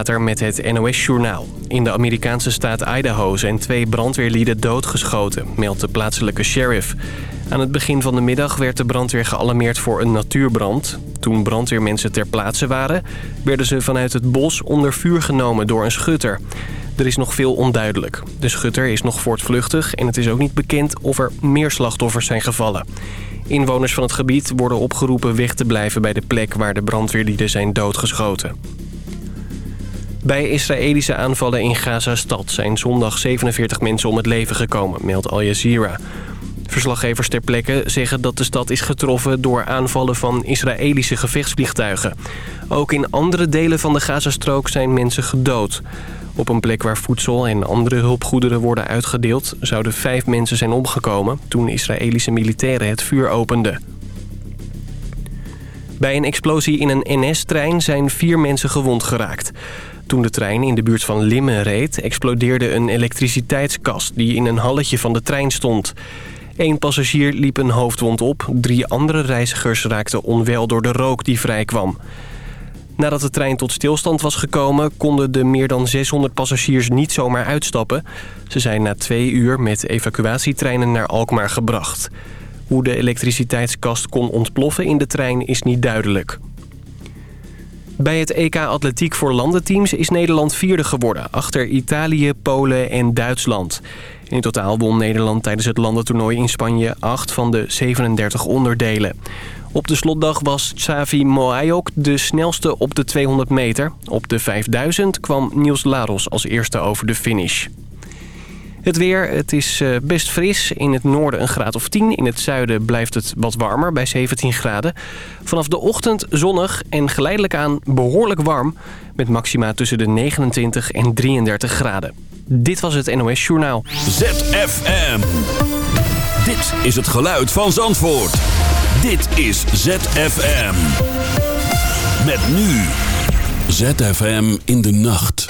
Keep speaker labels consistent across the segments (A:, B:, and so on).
A: Met het NOS-journaal. In de Amerikaanse staat Idaho zijn twee brandweerlieden doodgeschoten, meldt de plaatselijke sheriff. Aan het begin van de middag werd de brandweer gealarmeerd voor een natuurbrand. Toen brandweermensen ter plaatse waren, werden ze vanuit het bos onder vuur genomen door een schutter. Er is nog veel onduidelijk. De schutter is nog voortvluchtig en het is ook niet bekend of er meer slachtoffers zijn gevallen. Inwoners van het gebied worden opgeroepen weg te blijven bij de plek waar de brandweerlieden zijn doodgeschoten. Bij Israëlische aanvallen in Gaza-stad zijn zondag 47 mensen om het leven gekomen, meldt Al Jazeera. Verslaggevers ter plekke zeggen dat de stad is getroffen door aanvallen van Israëlische gevechtsvliegtuigen. Ook in andere delen van de Gazastrook zijn mensen gedood. Op een plek waar voedsel en andere hulpgoederen worden uitgedeeld... zouden vijf mensen zijn omgekomen toen Israëlische militairen het vuur openden. Bij een explosie in een NS-trein zijn vier mensen gewond geraakt. Toen de trein in de buurt van Limmen reed... explodeerde een elektriciteitskast die in een halletje van de trein stond. Eén passagier liep een hoofdwond op. Drie andere reizigers raakten onwel door de rook die vrijkwam. Nadat de trein tot stilstand was gekomen... konden de meer dan 600 passagiers niet zomaar uitstappen. Ze zijn na twee uur met evacuatietreinen naar Alkmaar gebracht. Hoe de elektriciteitskast kon ontploffen in de trein is niet duidelijk. Bij het EK Atletiek voor landenteams is Nederland vierde geworden... achter Italië, Polen en Duitsland. In totaal won Nederland tijdens het landentoernooi in Spanje 8 van de 37 onderdelen. Op de slotdag was Xavi Moayok de snelste op de 200 meter. Op de 5000 kwam Niels Laros als eerste over de finish. Het weer, het is eh, best fris. In het noorden een graad of 10. In het zuiden blijft het wat warmer, bij 17 graden. Vanaf de ochtend zonnig en geleidelijk aan behoorlijk warm... met maxima tussen de 29 en 33 graden. Dit was het NOS Journaal.
B: ZFM. Dit is het geluid van Zandvoort. Dit is ZFM. Met nu. ZFM in de nacht.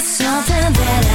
C: It's better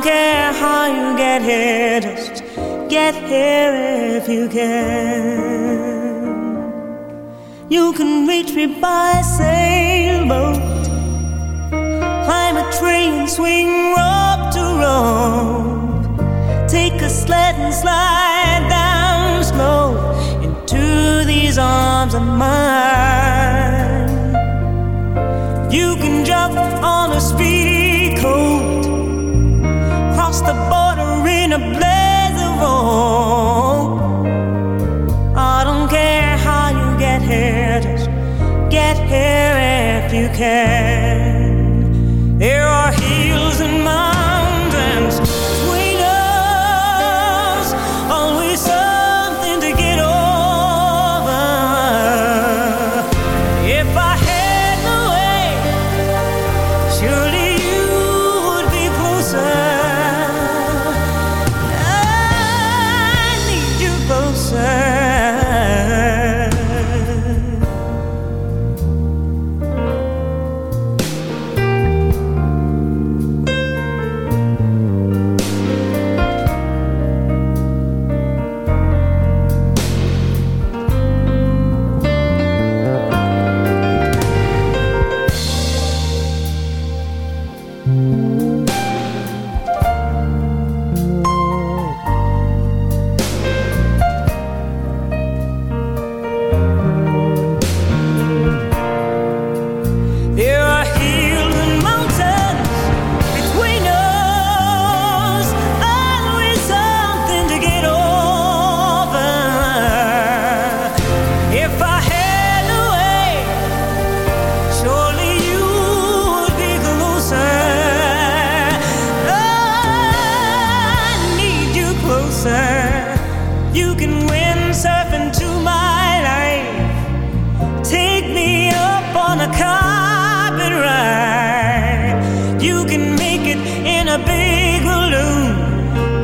C: don't
D: care how you get here, just get here if you can. You can reach me by sailboat, climb a train, swing rock to roll, take a sled and slide down slow into these arms of mine. You can jump. in blaze of hope. I don't care how you get here, just get here if you can.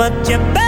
D: but you better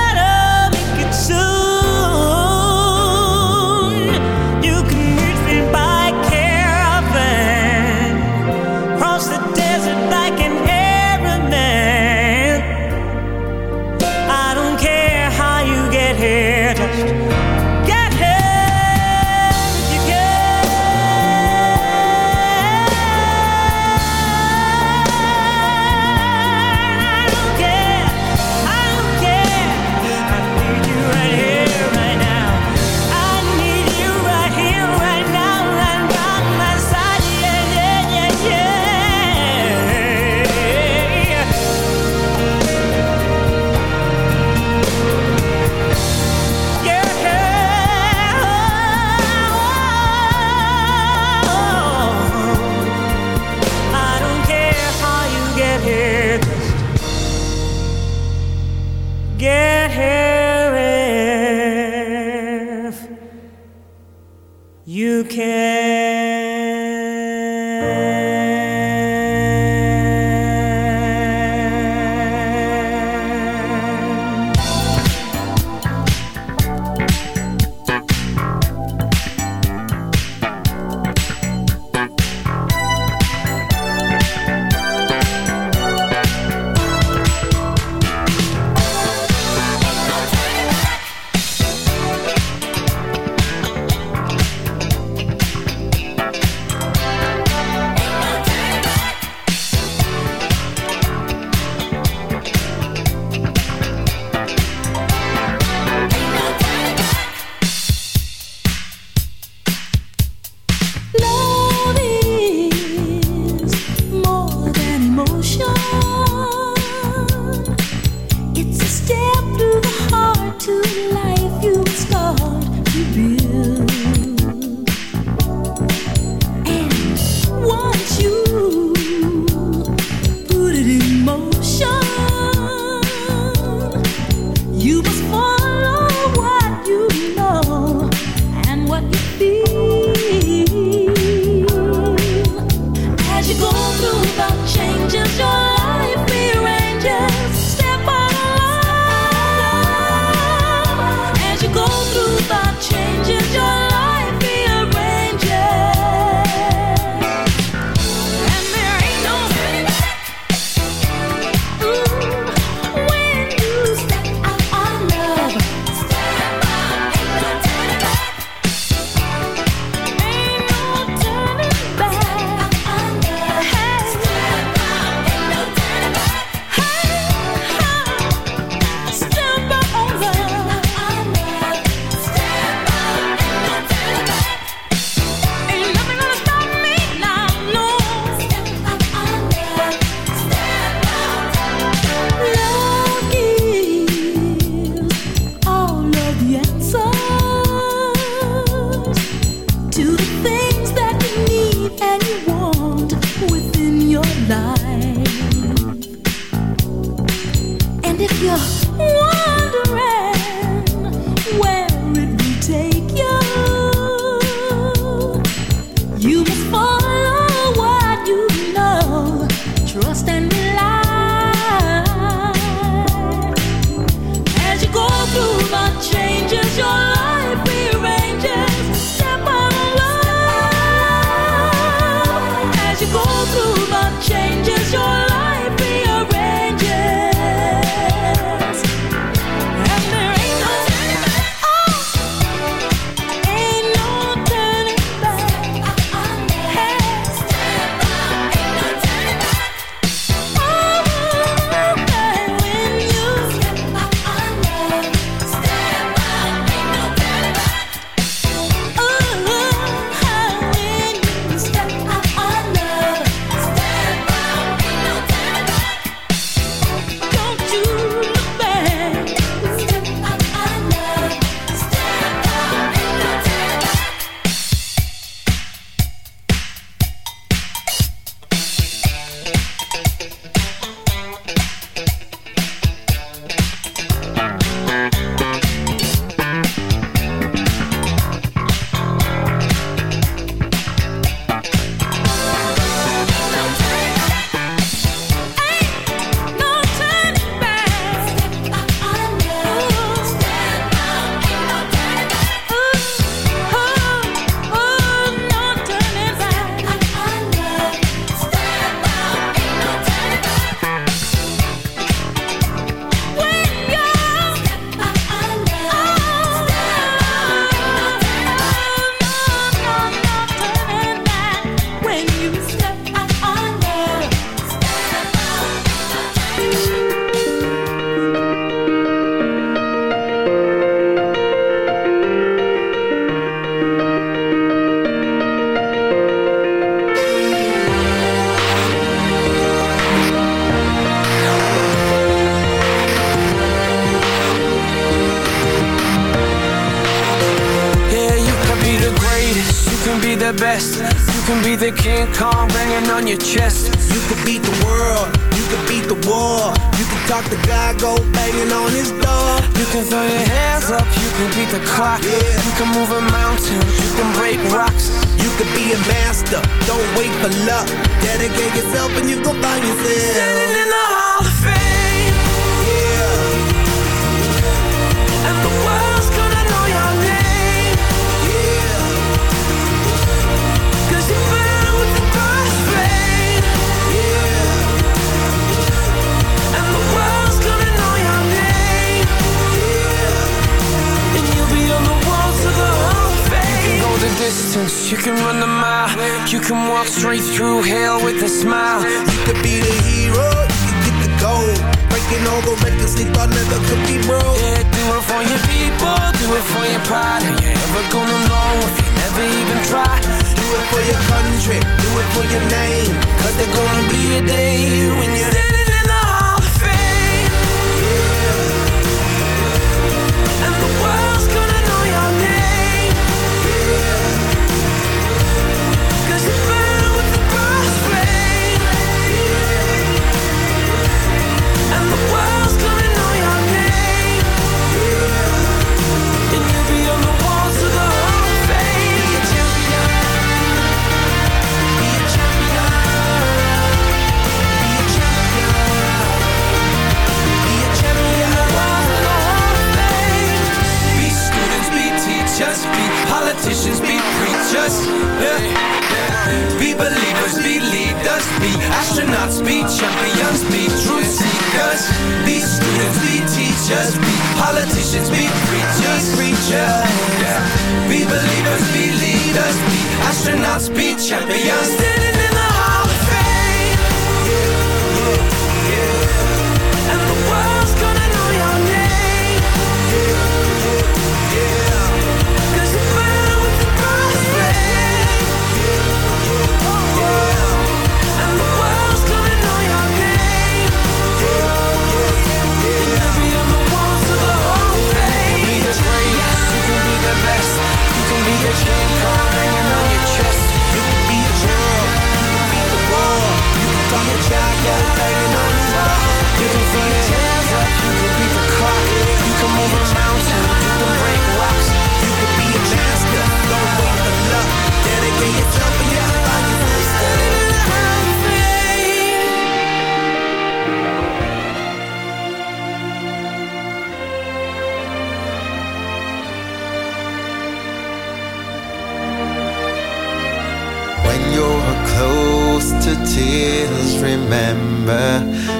E: Yeah.
F: Oh,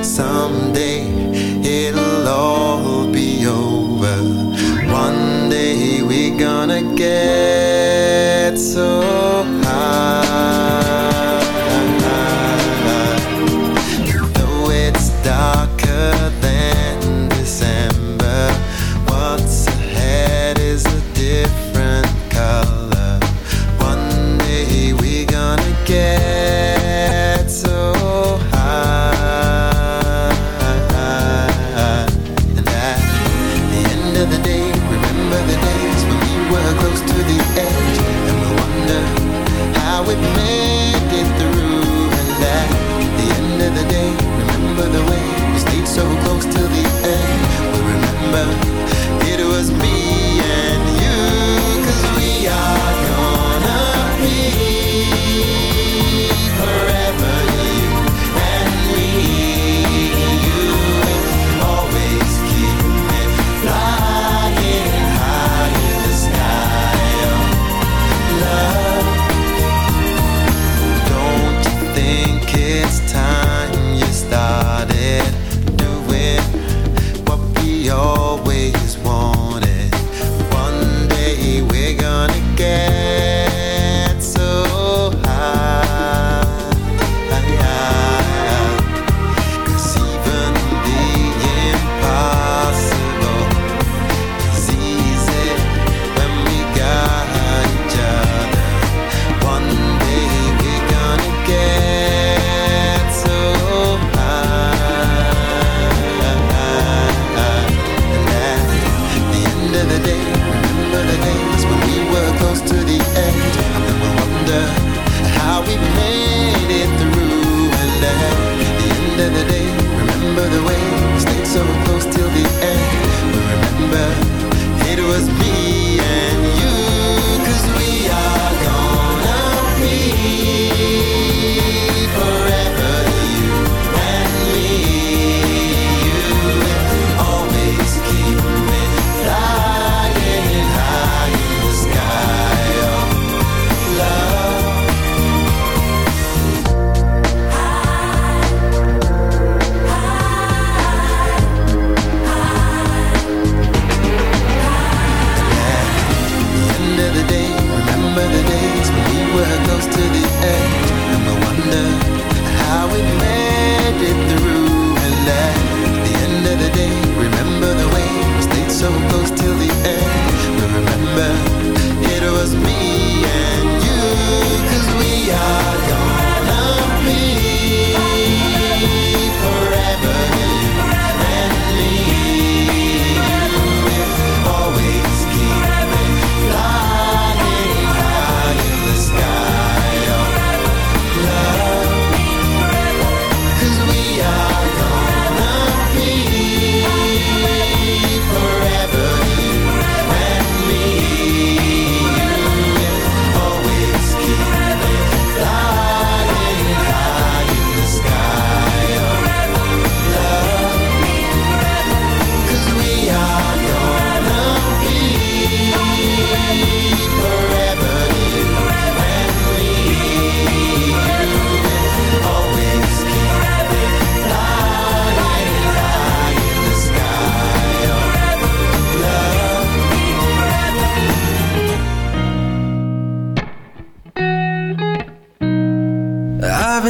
F: someday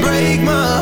E: break my